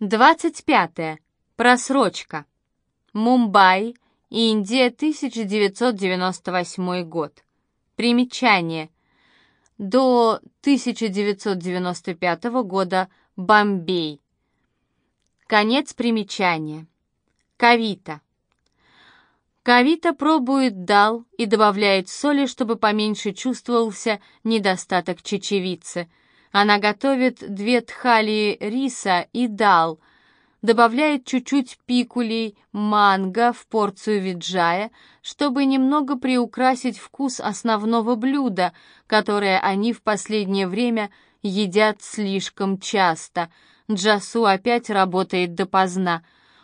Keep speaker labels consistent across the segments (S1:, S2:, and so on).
S1: 25. Просрочка. Мумбай, Индия, 1998 год. Примечание. До 1995 года Бомбей. Конец примечания. Кавита. Кавита пробует дал и добавляет соли, чтобы поменьше чувствовался недостаток чечевицы. Она готовит две тхали риса и дал, добавляет чуть-чуть пикулей, манго в порцию виджая, чтобы немного приукрасить вкус основного блюда, которое они в последнее время едят слишком часто. Джасу опять работает допоздна.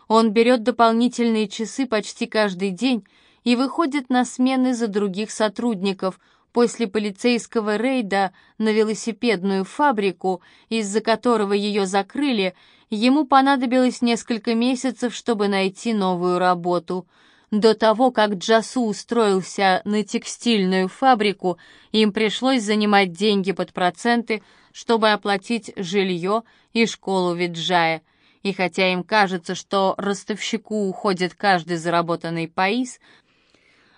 S1: Он берет дополнительные часы почти каждый день и выходит на смены за других сотрудников – После полицейского рейда на велосипедную фабрику, из-за которого ее закрыли, ему понадобилось несколько месяцев, чтобы найти новую работу. До того, как Джасу устроился на текстильную фабрику, им пришлось занимать деньги под проценты, чтобы оплатить жилье и школу Виджая. И хотя им кажется, что ростовщику уходит каждый заработанный паис,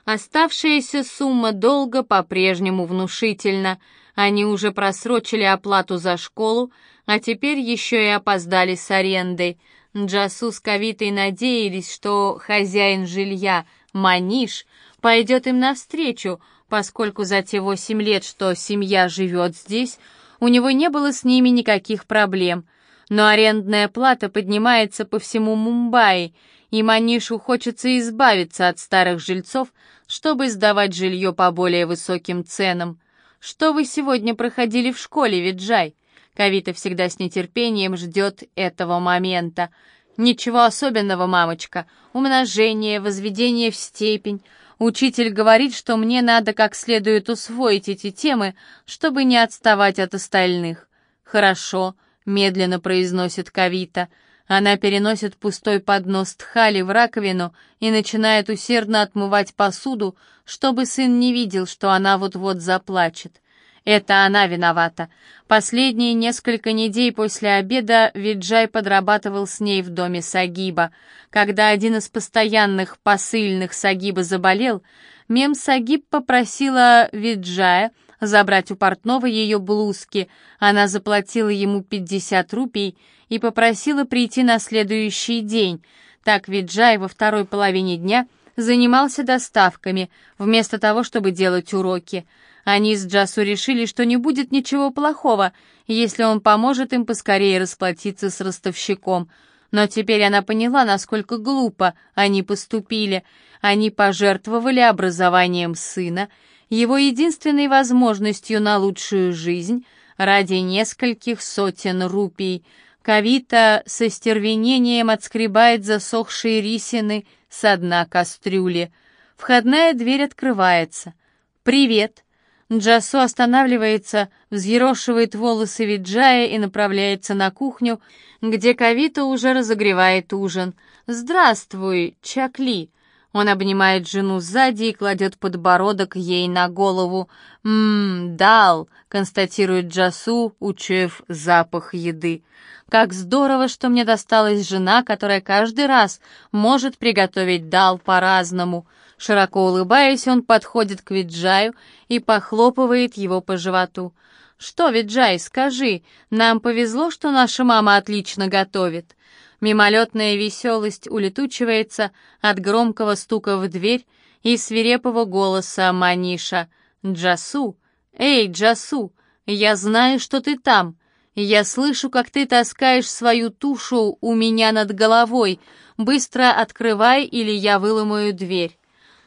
S1: Оставшаяся сумма долга по-прежнему внушительна. Они уже просрочили оплату за школу, а теперь еще и опоздали с арендой. Джасу с Кавитой надеялись, что хозяин жилья, Маниш, пойдет им навстречу, поскольку за те восемь лет, что семья живет здесь, у него не было с ними никаких проблем. Но арендная плата поднимается по всему Мумбаи, и Манишу хочется избавиться от старых жильцов, чтобы сдавать жилье по более высоким ценам. Что вы сегодня проходили в школе, Виджай? Кавита всегда с нетерпением ждет этого момента. Ничего особенного, мамочка. Умножение, возведение в степень. Учитель говорит, что мне надо как следует усвоить эти темы, чтобы не отставать от остальных. Хорошо, медленно произносит Кавита. Она переносит пустой поднос тхали в раковину и начинает усердно отмывать посуду, чтобы сын не видел, что она вот-вот заплачет. Это она виновата. Последние несколько недель после обеда Виджай подрабатывал с ней в доме Сагиба. Когда один из постоянных посыльных Сагиба заболел, мем Сагиб попросила Виджая забрать у портного ее блузки. Она заплатила ему 50 рупий и попросила прийти на следующий день. Так Виджай во второй половине дня занимался доставками, вместо того, чтобы делать уроки. Они с Джасу решили, что не будет ничего плохого, если он поможет им поскорее расплатиться с ростовщиком. Но теперь она поняла, насколько глупо они поступили. Они пожертвовали образованием сына, его единственной возможностью на лучшую жизнь ради нескольких сотен рупий — Кавита со стервенением отскребает засохшие рисины с дна кастрюли. Входная дверь открывается. «Привет!» Джасу останавливается, взъерошивает волосы Виджая и направляется на кухню, где Кавита уже разогревает ужин. «Здравствуй, Чакли!» Он обнимает жену сзади и кладет подбородок ей на голову. «Ммм, дал», — констатирует Джасу, учуяв запах еды. Как здорово, что мне досталась жена, которая каждый раз может приготовить дал по-разному. Широко улыбаясь, он подходит к Виджаю и похлопывает его по животу. «Что, Виджай, скажи, нам повезло, что наша мама отлично готовит?» Мимолетная веселость улетучивается от громкого стука в дверь и свирепого голоса Маниша. «Джасу! Эй, Джасу! Я знаю, что ты там!» Я слышу, как ты таскаешь свою тушу у меня над головой. Быстро открывай, или я выломаю дверь.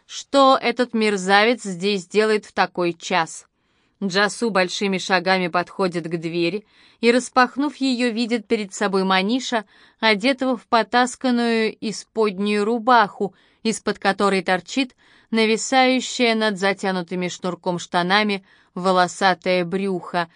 S1: Что этот мерзавец здесь делает в такой час?» Джасу большими шагами подходит к двери и, распахнув ее, видит перед собой Маниша, одетого в потасканную исподнюю рубаху, из-под которой торчит нависающее над затянутыми шнурком штанами волосатое брюхо,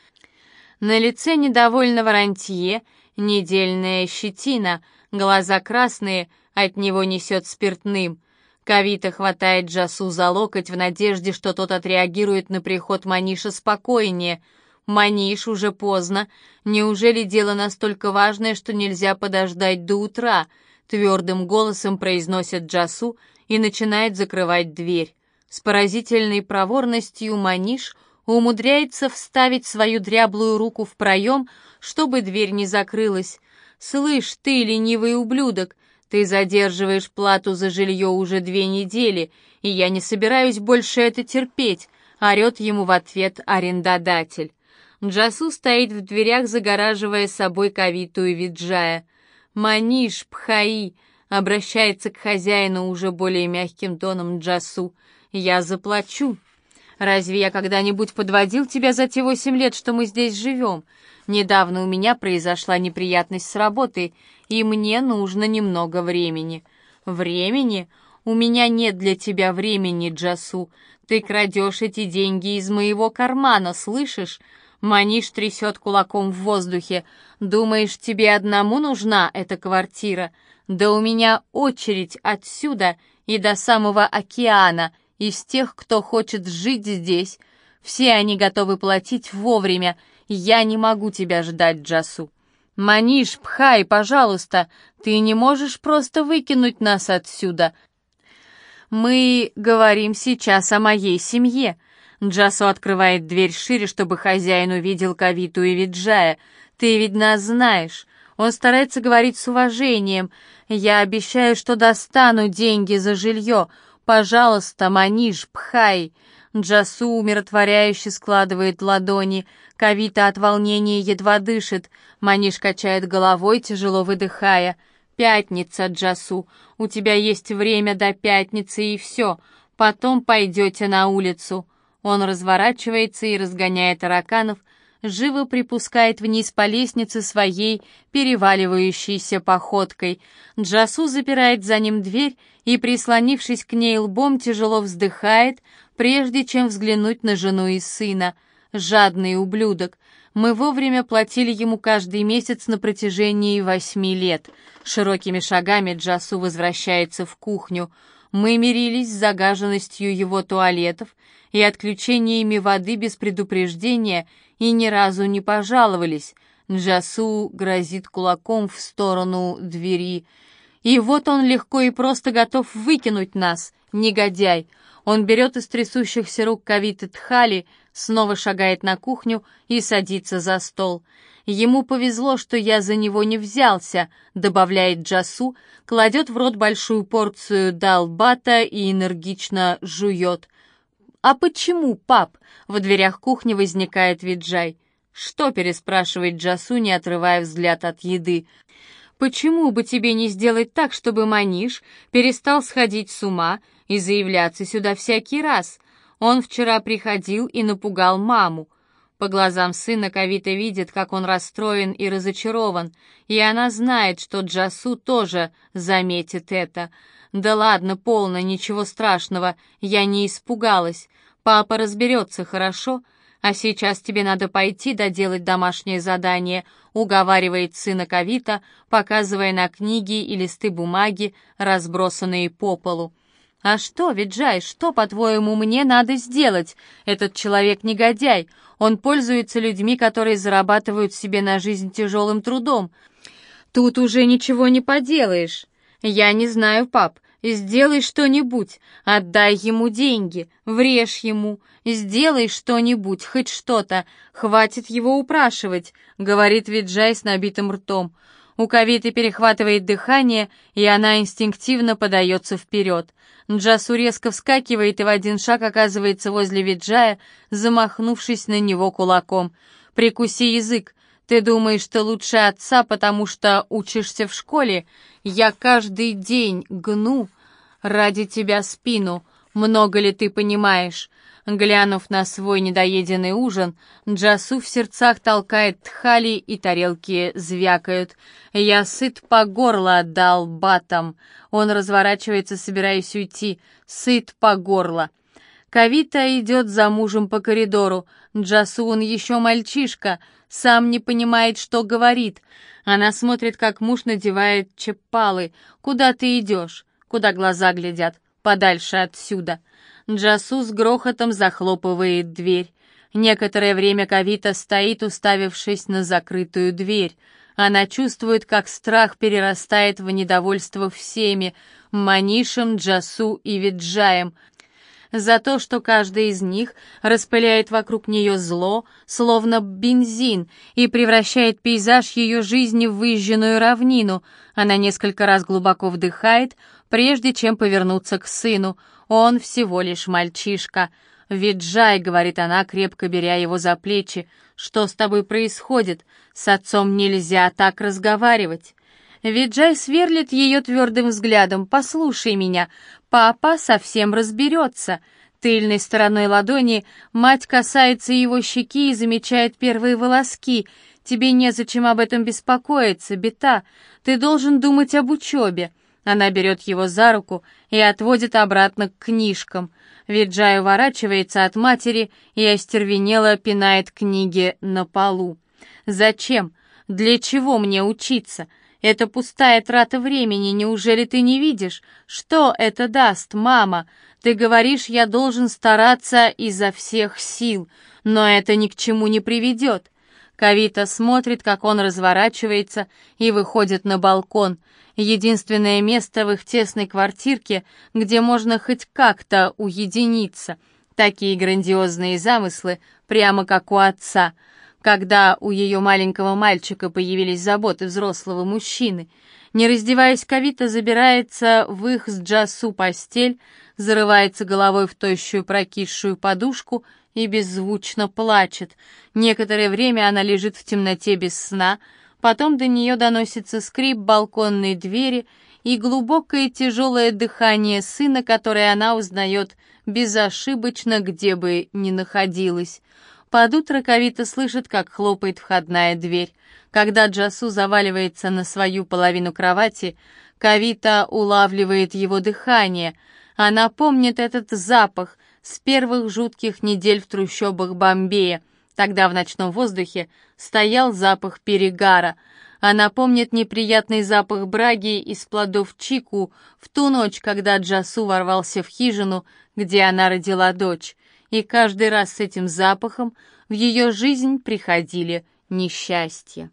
S1: на лице недовольного рантье недельная щетина, глаза красные, от него несет спиртным. Кавита хватает Джасу за локоть в надежде, что тот отреагирует на приход Маниша спокойнее. Маниш, уже поздно. Неужели дело настолько важное, что нельзя подождать до утра?» Твердым голосом произносит Джасу и начинает закрывать дверь. С поразительной проворностью Маниш умудряется вставить свою дряблую руку в проем, чтобы дверь не закрылась. «Слышь, ты, ленивый ублюдок, ты задерживаешь плату за жилье уже две недели, и я не собираюсь больше это терпеть», — орет ему в ответ арендодатель. Джасу стоит в дверях, загораживая собой Кавиту и Виджая. «Маниш, Пхаи!» — обращается к хозяину уже более мягким тоном Джасу. «Я заплачу. Разве я когда-нибудь подводил тебя за те восемь лет, что мы здесь живем? Недавно у меня произошла неприятность с работой, и мне нужно немного времени». «Времени? У меня нет для тебя времени, Джасу. Ты крадешь эти деньги из моего кармана, слышишь? Маниш трясет кулаком в воздухе. «Думаешь, тебе одному нужна эта квартира? Да у меня очередь отсюда и до самого океана из тех, кто хочет жить здесь. Все они готовы платить вовремя. Я не могу тебя ждать, Джасу». «Маниш, пхай, пожалуйста, ты не можешь просто выкинуть нас отсюда. Мы говорим сейчас о моей семье. Джасо открывает дверь шире, чтобы хозяин увидел Кавиту и Виджая. «Ты ведь нас знаешь». Он старается говорить с уважением. «Я обещаю, что достану деньги за жилье. Пожалуйста, Маниш, пхай». Джасу умиротворяюще складывает ладони. Кавита от волнения едва дышит. Маниш качает головой, тяжело выдыхая. «Пятница, Джасу. У тебя есть время до пятницы и все. Потом пойдете на улицу». Он разворачивается и разгоняя тараканов, живо припускает вниз по лестнице своей переваливающейся походкой. Джасу запирает за ним дверь и, прислонившись к ней лбом, тяжело вздыхает, прежде чем взглянуть на жену и сына. Жадный ублюдок. Мы вовремя платили ему каждый месяц на протяжении восьми лет. Широкими шагами Джасу возвращается в кухню. Мы мирились с загаженностью его туалетов и отключениями воды без предупреждения и ни разу не пожаловались. Джасу грозит кулаком в сторону двери. И вот он легко и просто готов выкинуть нас, негодяй. Он берет из трясущихся рук Кавиты Тхали, снова шагает на кухню и садится за стол. Ему повезло, что я за него не взялся, добавляет Джасу, кладет в рот большую порцию далбата и энергично жует. «А почему, пап?» — в дверях кухни возникает Виджай. «Что?» — переспрашивает Джасу, не отрывая взгляд от еды. «Почему бы тебе не сделать так, чтобы Маниш перестал сходить с ума и заявляться сюда всякий раз? Он вчера приходил и напугал маму. По глазам сына Кавита видит, как он расстроен и разочарован, и она знает, что Джасу тоже заметит это. «Да ладно, полно, ничего страшного, я не испугалась. Папа разберется, хорошо? А сейчас тебе надо пойти доделать домашнее задание», уговаривает сына Кавита, показывая на книги и листы бумаги, разбросанные по полу. «А что, Виджай, что, по-твоему, мне надо сделать? Этот человек негодяй. Он пользуется людьми, которые зарабатывают себе на жизнь тяжелым трудом. Тут уже ничего не поделаешь. Я не знаю, пап. Сделай что-нибудь, отдай ему деньги, врежь ему, сделай что-нибудь, хоть что-то, хватит его упрашивать», — говорит Виджай с набитым ртом. У Кавиты перехватывает дыхание, и она инстинктивно подается вперед. Джасу резко вскакивает и в один шаг оказывается возле Виджая, замахнувшись на него кулаком. «Прикуси язык. Ты думаешь, ты лучше отца, потому что учишься в школе? Я каждый день гну ради тебя спину. Много ли ты понимаешь? Глянув на свой недоеденный ужин, Джасу в сердцах толкает тхали и тарелки звякают. «Я сыт по горло отдал батам». Он разворачивается, собираясь уйти. «Сыт по горло». Кавита идет за мужем по коридору. Джасу он еще мальчишка, сам не понимает, что говорит. Она смотрит, как муж надевает чепалы. «Куда ты идешь?» «Куда глаза глядят?» «Подальше отсюда». Джасу с грохотом захлопывает дверь. Некоторое время Кавита стоит, уставившись на закрытую дверь. Она чувствует, как страх перерастает в недовольство всеми — Манишем, Джасу и Виджаем, за то, что каждый из них распыляет вокруг нее зло, словно бензин, и превращает пейзаж ее жизни в выжженную равнину. Она несколько раз глубоко вдыхает, прежде чем повернуться к сыну. Он всего лишь мальчишка. «Виджай», — говорит она, крепко беря его за плечи, — «что с тобой происходит? С отцом нельзя так разговаривать». Виджай сверлит ее твердым взглядом. «Послушай меня, папа совсем разберется». Тыльной стороной ладони мать касается его щеки и замечает первые волоски. «Тебе незачем об этом беспокоиться, Бета. Ты должен думать об учебе». Она берет его за руку и отводит обратно к книжкам. Виджай уворачивается от матери и остервенело пинает книги на полу. «Зачем? Для чего мне учиться? Это пустая трата времени, неужели ты не видишь? Что это даст, мама? Ты говоришь, я должен стараться изо всех сил, но это ни к чему не приведет. Кавита смотрит, как он разворачивается и выходит на балкон. Единственное место в их тесной квартирке, где можно хоть как-то уединиться. Такие грандиозные замыслы, прямо как у отца — когда у ее маленького мальчика появились заботы взрослого мужчины. Не раздеваясь, Кавита забирается в их с Джасу постель, зарывается головой в тощую прокисшую подушку и беззвучно плачет. Некоторое время она лежит в темноте без сна, потом до нее доносится скрип балконной двери и глубокое тяжелое дыхание сына, которое она узнает безошибочно, где бы ни находилась. Под утро Кавита слышит, как хлопает входная дверь. Когда Джасу заваливается на свою половину кровати, Кавита улавливает его дыхание. Она помнит этот запах с первых жутких недель в трущобах Бомбея. Тогда в ночном воздухе стоял запах перегара. Она помнит неприятный запах браги из плодов чику в ту ночь, когда Джасу ворвался в хижину, где она родила дочь и каждый раз с этим запахом в ее жизнь приходили несчастья.